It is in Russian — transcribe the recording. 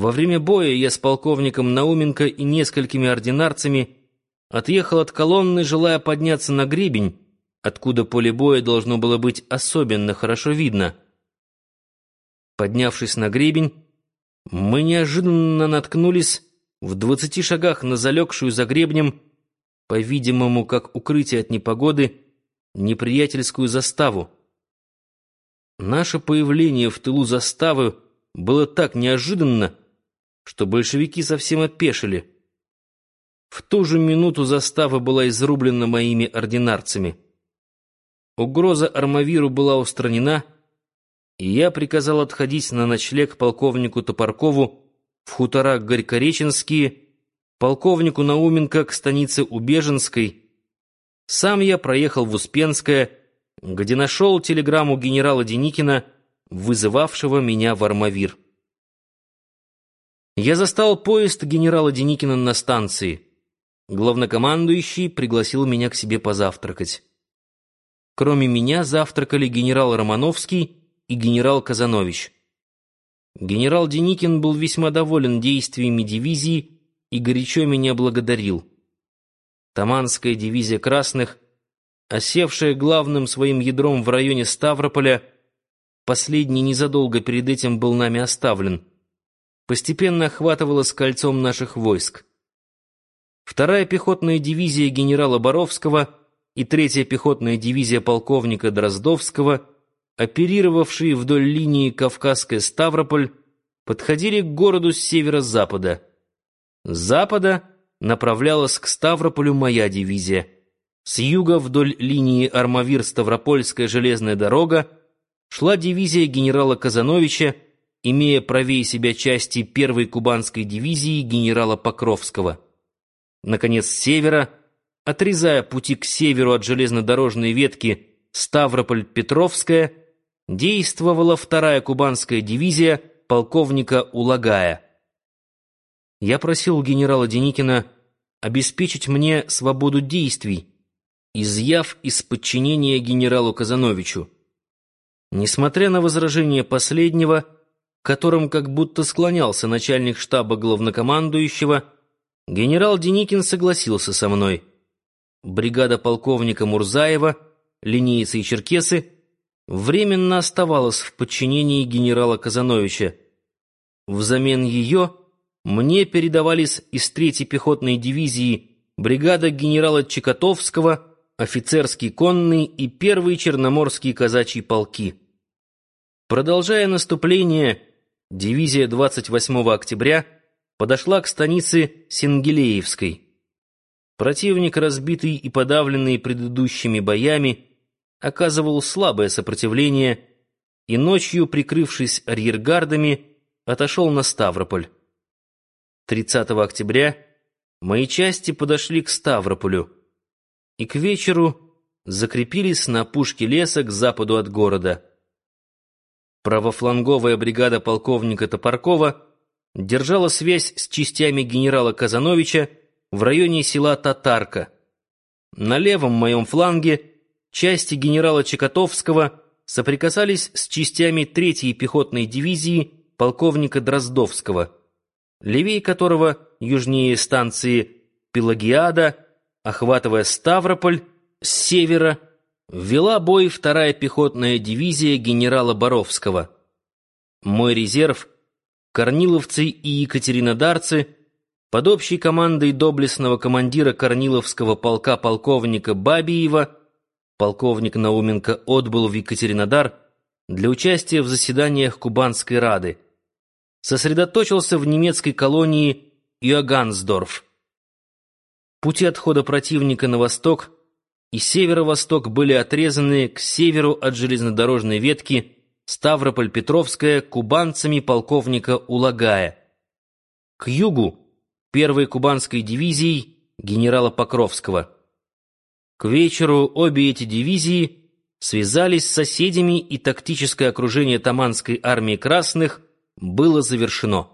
Во время боя я с полковником Науменко и несколькими ординарцами отъехал от колонны, желая подняться на гребень, откуда поле боя должно было быть особенно хорошо видно. Поднявшись на гребень, мы неожиданно наткнулись в двадцати шагах на залегшую за гребнем, по-видимому, как укрытие от непогоды, неприятельскую заставу. Наше появление в тылу заставы было так неожиданно, что большевики совсем опешили. В ту же минуту застава была изрублена моими ординарцами. Угроза Армавиру была устранена, и я приказал отходить на ночлег полковнику Топоркову в хутора Горькореченские, полковнику Науменко к станице Убеженской. Сам я проехал в Успенское, где нашел телеграмму генерала Деникина, вызывавшего меня в Армавир. Я застал поезд генерала Деникина на станции. Главнокомандующий пригласил меня к себе позавтракать. Кроме меня завтракали генерал Романовский и генерал Казанович. Генерал Деникин был весьма доволен действиями дивизии и горячо меня благодарил. Таманская дивизия красных, осевшая главным своим ядром в районе Ставрополя, последний незадолго перед этим был нами оставлен, постепенно охватывала с кольцом наших войск. Вторая пехотная дивизия генерала Боровского и третья пехотная дивизия полковника Дроздовского — оперировавшие вдоль линии Кавказская-Ставрополь, подходили к городу с северо-запада. С запада направлялась к Ставрополю моя дивизия. С юга вдоль линии Армавир-Ставропольская железная дорога шла дивизия генерала Казановича, имея правее себя части первой кубанской дивизии генерала Покровского. Наконец, с севера, отрезая пути к северу от железнодорожной ветки Ставрополь-Петровская, действовала вторая кубанская дивизия полковника Улагая. Я просил генерала Деникина обеспечить мне свободу действий, изъяв из подчинения генералу Казановичу. Несмотря на возражение последнего, которым как будто склонялся начальник штаба главнокомандующего, генерал Деникин согласился со мной. Бригада полковника Мурзаева, линейцы и черкесы — временно оставалась в подчинении генерала Казановича. Взамен ее мне передавались из третьей пехотной дивизии бригада генерала Чекотовского, офицерский конный и первый черноморский казачий полки. Продолжая наступление, дивизия 28 октября подошла к станице Сингелеевской. Противник, разбитый и подавленный предыдущими боями, оказывал слабое сопротивление и ночью, прикрывшись арьергардами, отошел на Ставрополь. 30 октября мои части подошли к Ставрополю и к вечеру закрепились на пушке леса к западу от города. Правофланговая бригада полковника Топоркова держала связь с частями генерала Казановича в районе села Татарка. На левом моем фланге части генерала Чекотовского соприкасались с частями третьей пехотной дивизии полковника Дроздовского, левее которого, южнее станции Пелагиада, охватывая Ставрополь, с севера, вела бой вторая пехотная дивизия генерала Боровского. Мой резерв, корниловцы и екатеринодарцы, под общей командой доблестного командира Корниловского полка полковника Бабиева полковник Науменко отбыл в Екатеринодар для участия в заседаниях Кубанской Рады. Сосредоточился в немецкой колонии Иогансдорф. Пути отхода противника на восток и северо-восток были отрезаны к северу от железнодорожной ветки Ставрополь-Петровская кубанцами полковника Улагая. К югу первой кубанской дивизией генерала Покровского. К вечеру обе эти дивизии связались с соседями, и тактическое окружение Таманской армии красных было завершено.